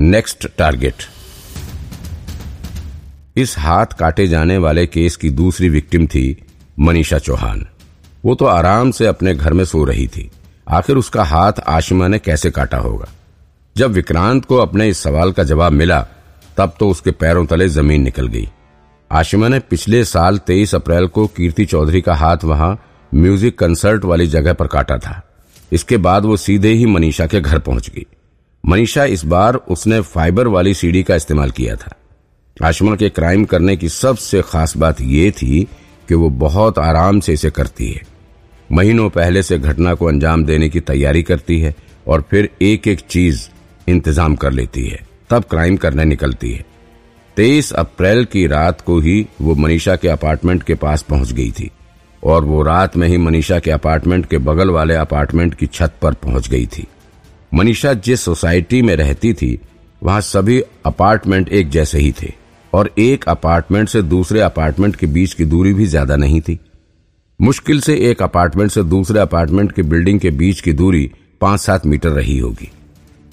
Next target. इस हाथ काटे जाने वाले केस की दूसरी विक्टिम थी मनीषा चौहान। वो तो आराम से अपने घर में सो रही थी। आखिर उसका हाथ आशिमा ने कैसे काटा होगा? जब विक्रांत को अपने इस सवाल का जवाब मिला, तब तो उसके पैरों तले ज़मीन निकल गई। आशिमा ने पिछले साल 23 अप्रैल को कीर्ति चौधरी का हाथ वहाँ म्यूज़िक कंसर्ट वाली जगह पर काटा था। इसके बाद वो सीधे ही मनीषा के घर पहुँच गई। मनीषा, इस बार उसने फाइबर वाली सीढ़ी का इस्तेमाल किया था। आशमा के क्राइम करने की सबसे खास बात यह थी कि वो बहुत आराम से इसे करती है। महीनों पहले से घटना को अंजाम देने की तैयारी करती है और फिर एक एक चीज़ इंतज़ाम कर लेती है। तब क्राइम करने निकलती है। तेईस अप्रैल की रात को ही वो मनीषा के अपार्टमेंट के पास पहुँच गई थी और वो रात में ही मनीषा के अपार्टमेंट के बगल वाले अपार्टमेंट की छत पर पहुँच गई थी। मनीषा जिस सोसाइटी में रहती थी, वहाँ सभी अपार्टमेंट एक जैसे ही थे, और एक अपार्टमेंट से दूसरे अपार्टमेंट के बीच की दूरी भी ज़्यादा नहीं थी। मुश्किल से एक अपार्टमेंट से दूसरे अपार्टमेंट की बिल्डिंग के बीच की दूरी पाँच सात मीटर रही होगी।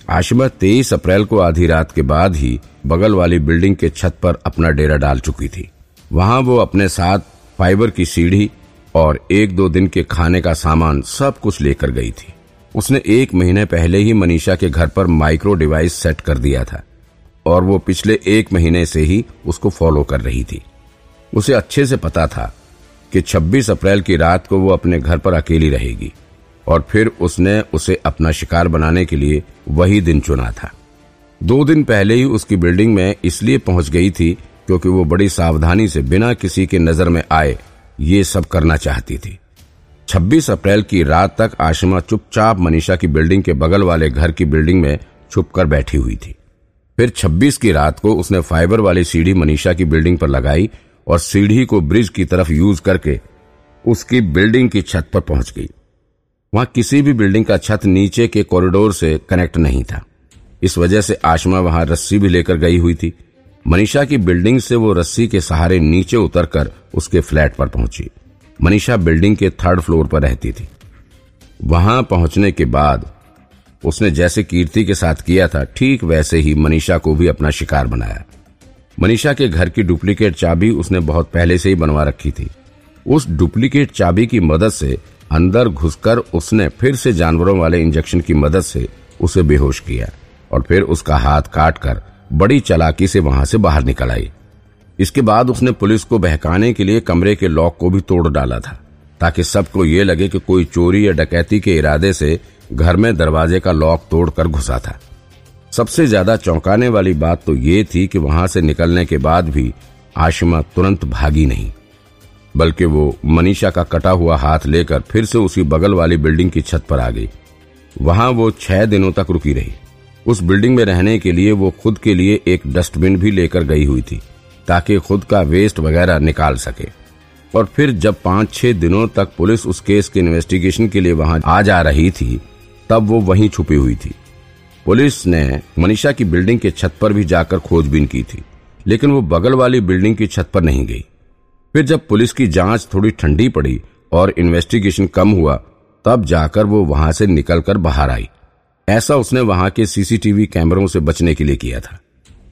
आशिमा तेईस अप्रैल को आधी रात के बाद ही बगल वाली बिल्डिंग के छत पर अपना डेरा डाल चुकी थी। वहाँ वो अपने साथ फाइबर की सीढ़ी और एक दो दिन के खाने का सामान सब कुछ लेकर गई थी। उसने एक महीने पहले ही मनीषा के घर पर माइक्रो डिवाइस सेट कर दिया था और वो पिछले एक महीने से ही उसको फॉलो कर रही थी। उसे अच्छे से पता था कि 26 अप्रैल की रात को वो अपने घर पर अकेली रहेगी और फिर उसने उसे अपना शिकार बनाने के लिए वही दिन चुना था। दो दिन पहले ही उसकी बिल्डिंग में इसलिए पहुँच गई थी क्योंकि वो बड़ी सावधानी से बिना किसी के नज़र में आए ये सब करना चाहती थी। 26 अप्रैल की रात तक आशिमा चुपचाप मनीषा की बिल्डिंग के बगल वाले घर की बिल्डिंग में छुपकर बैठी हुई थी। फिर 26 की रात को उसने फाइबर वाली सीढ़ी मनीषा की बिल्डिंग पर लगाई और सीढ़ी को ब्रिज की तरफ़ यूज़ करके उसकी बिल्डिंग की छत पर पहुँच गई। वहाँ किसी भी बिल्डिंग का छत नीचे के कॉरिडोर से कनेक्ट नहीं था। इस वजह से आशमा वहाँ रस्सी भी लेकर गई हुई थी। मनीषा की बिल्डिंग से वो रस्सी के सहारे नीचे उतरकर उसके फ्लैट पर पहुँची। मनीषा बिल्डिंग के थर्ड फ्लोर पर रहती थी। वहाँ पहुँचने के बाद उसने जैसे कीर्ति के साथ किया था, ठीक वैसे ही मनीषा को भी अपना शिकार बनाया। मनीषा के घर की डुप्लीकेट चाबी उसने बहुत पहले से ही बनवा रखी थी। उस डुप्लीकेट चाबी की मदद से अंदर घुसकर उसने फिर से जानवरों वाले इंजेक्शन की मदद से उसे बेहोश किया और फिर उसका हाथ काटकर बड़ी चलाकी से वहाँ से बाहर निकल आई। इसके बाद उसने पुलिस को बहकाने के लिए कमरे के लॉक को भी तोड़ डाला था, ताकि सबको ये लगे कि कोई चोरी या डकैती के इरादे से घर में दरवाजे का लॉक तोड़कर घुसा था। सबसे ज़्यादा चौंकाने वाली बात तो ये थी कि वहाँ से निकलने के बाद भी आशिमा तुरंत भागी नहीं, बल्कि वो मनीषा का कटा हुआ हाथ लेकर फिर से उसी बगल वाली बिल्डिंग की छत पर आ गई। वहाँ वो छह दिनों तक रुकी रही। उस बिल्डिंग में रहने के लिए वो खुद के लिए एक डस्टबिन भी लेकर गई हुई थी। ताकि खुद का वेस्ट वगैरह निकाल सके। और फिर जब पाँच छह दिनों तक पुलिस उस केस के इन्वेस्टिगेशन के लिए वहाँ आ जा रही थी, तब वो वहीं छुपी हुई थी। पुलिस ने मनीषा की बिल्डिंग के छत पर भी जाकर खोजबीन की थी, लेकिन वो बगल वाली बिल्डिंग की छत पर नहीं गई। फिर जब पुलिस की जाँच थोड़ी ठंडी पड़ी और इन्वेस्टिगेशन कम हुआ, तब जाकर वो वहाँ से निकलकर बाहर आई। ऐसा उसने वहाँ के सीसीटीवी कैमरों से बचने के लिए किया था।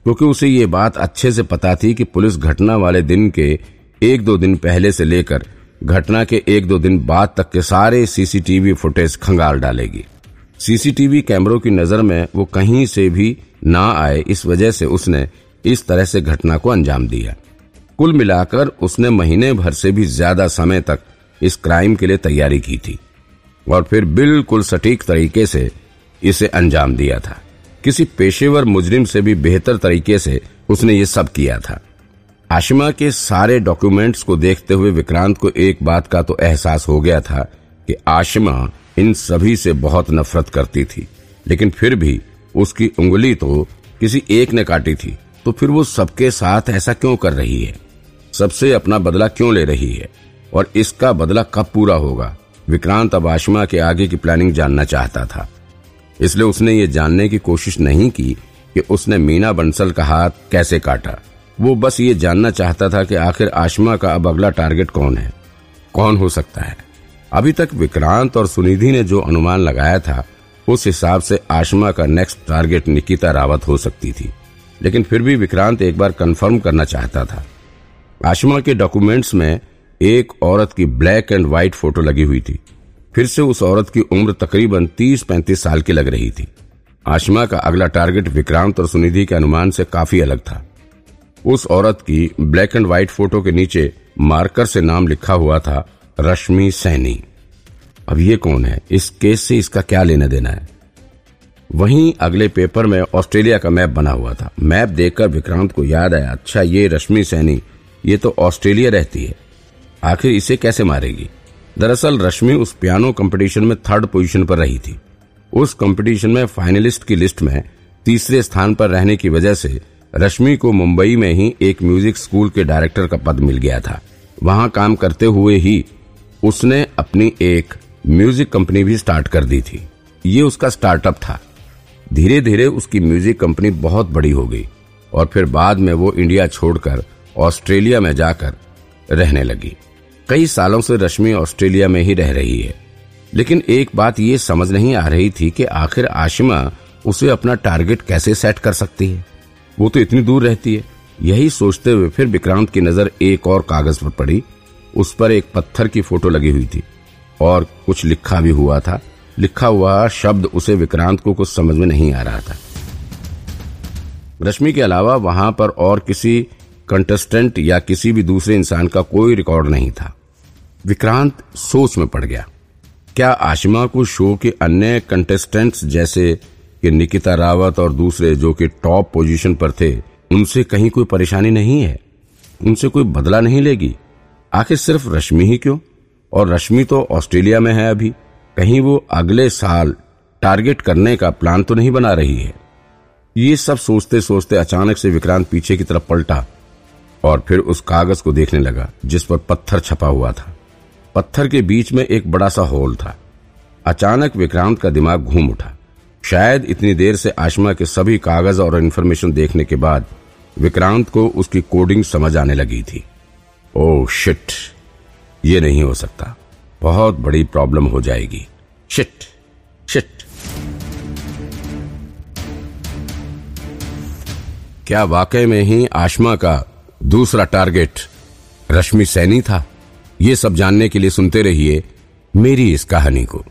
क्योंकि उसे ये बात अच्छे से पता थी कि पुलिस घटना वाले दिन के एक दो दिन पहले से लेकर घटना के एक दो दिन बाद तक के सारे सीसीटीवी फुटेज खंगाल डालेगी। सीसीटीवी कैमरों की नज़र में वो कहीं से भी ना आए, इस वजह से उसने इस तरह से घटना को अंजाम दिया। कुल मिलाकर उसने महीने भर से भी ज़्यादा समय तक इस क्राइम के लिए तैयारी की थी और फिर बिल्कुल सटीक तरीके से इसे अंजाम दिया था। किसी पेशेवर मुजरिम से भी बेहतर तरीके से उसने ये सब किया था। आशिमा के सारे डॉक्यूमेंट्स को देखते हुए विक्रांत को एक बात का तो एहसास हो गया था कि आशिमा इन सभी से बहुत नफरत करती थी, लेकिन फिर भी उसकी उंगली तो किसी एक ने काटी थी तो फिर वो सबके साथ ऐसा क्यों कर रही है? सबसे अपना बदला क्यों ले रही है? और इसका बदला कब पूरा होगा? विक्रांत अब आशिमा के आगे की प्लानिंग जानना चाहता था। इसलिए उसने ये जानने की कोशिश नहीं की कि उसने मीना बंसल का हाथ कैसे काटा। वो बस ये जानना चाहता था कि आखिर आशमा का अब अगला टारगेट कौन है? कौन हो सकता है? अभी तक विक्रांत और सुनिधि ने जो अनुमान लगाया था, उस हिसाब से आशमा का नेक्स्ट टारगेट निकिता रावत हो सकती थी। लेकिन फिर भी विक्रांत एक बार कंफर्म करना चाहता था। आशमा के डॉक्यूमेंट्स में एक औरत की ब्लैक एंड व्हाइट फ़ोटो लगी हुई थी। फिर से उस औरत की उम्र तकरीबन 30-35 साल की लग रही थी। आशमा का अगला टारगेट विक्रांत और सुनिधि के अनुमान से काफ़ी अलग था। उस औरत की ब्लैक एंड व्हाइट फ़ोटो के नीचे मार्कर से नाम लिखा हुआ था रश्मि सैनी। अब ये कौन है? इस केस से इसका क्या लेना देना है? वहीं अगले पेपर में ऑस्ट्रेलिया का मैप बना हुआ था। मैप देखकर विक्रांत को याद आया अच्छा ये रश्मि सैनी, ये तो ऑस्ट्रेलिया रहती है। आखिर इसे कैसे मारेगी? दरअसल रश्मि उस पियानो कंपटीशन में थर्ड पोजीशन पर रही थी। उस कंपटीशन में फाइनलिस्ट की लिस्ट में तीसरे स्थान पर रहने की वजह से रश्मि को मुंबई में ही एक म्यूज़िक स्कूल के डायरेक्टर का पद मिल गया था। वहाँ काम करते हुए ही उसने अपनी एक म्यूज़िक कंपनी भी स्टार्ट कर दी थी। ये उसका स्टार्टअप था। धीरे धीरे उसकी म्यूज़िक कंपनी बहुत बड़ी हो गई और फिर बाद में वो इंडिया छोड़कर ऑस्ट्रेलिया में जाकर रहने लगी। कई सालों से रश्मि ऑस्ट्रेलिया में ही रह रही है। लेकिन एक बात ये समझ नहीं आ रही थी कि आखिर आशिमा उसे अपना टारगेट कैसे सेट कर सकती है। वो तो इतनी दूर रहती है। यही सोचते हुए फिर विक्रांत की नज़र एक और कागज़ पर पड़ी। उस पर एक पत्थर की फ़ोटो लगी हुई थी। और कुछ लिखा भी हुआ था। लिखा हुआ शब्द उसे विक्रांत को कुछ समझ में नहीं आ रहा था। रश्मि के अलावा वहाँ पर और किसी कंटेस्टेंट या किसी भी दूसरे इंसान का कोई रिकॉर्ड नहीं था। विक्रांत सोच में पड़ गया। क्या आशिमा को शो के अन्य कंटेस्टेंट्स जैसे कि निकिता रावत और दूसरे जो कि टॉप पोजीशन पर थे, उनसे कहीं कोई परेशानी नहीं है? उनसे कोई बदला नहीं लेगी? आखिर सिर्फ़ रश्मि ही क्यों? और रश्मि तो ऑस्ट्रेलिया में है अभी। कहीं वो अगले साल टारगेट करने का प्लान तो नहीं बना रही है। ये सब सोचते सोचते अचानक से विक्रांत पीछे की तरफ़ पलटा। और फिर उस कागज़ को देखने लगा, जिस पर पत्थर छपा हुआ था। पत्थर के बीच में एक बड़ा सा होल था। अचानक विक्रांत का दिमाग घूम उठा। शायद इतनी देर से आशमा के सभी कागज़ और इन्फॉर्मेशन देखने के बाद विक्रांत को उसकी कोडिंग समझ आने लगी थी। ओ शिट ये नहीं हो सकता। बहुत बड़ी प्रॉब्लम हो जाएगी। शिट शिट क्या वाकई में ही आशमा का दूसरा टारगेट रश्मि सैनी था। ये सब जानने के लिए सुनते रहिए मेरी इस कहानी को।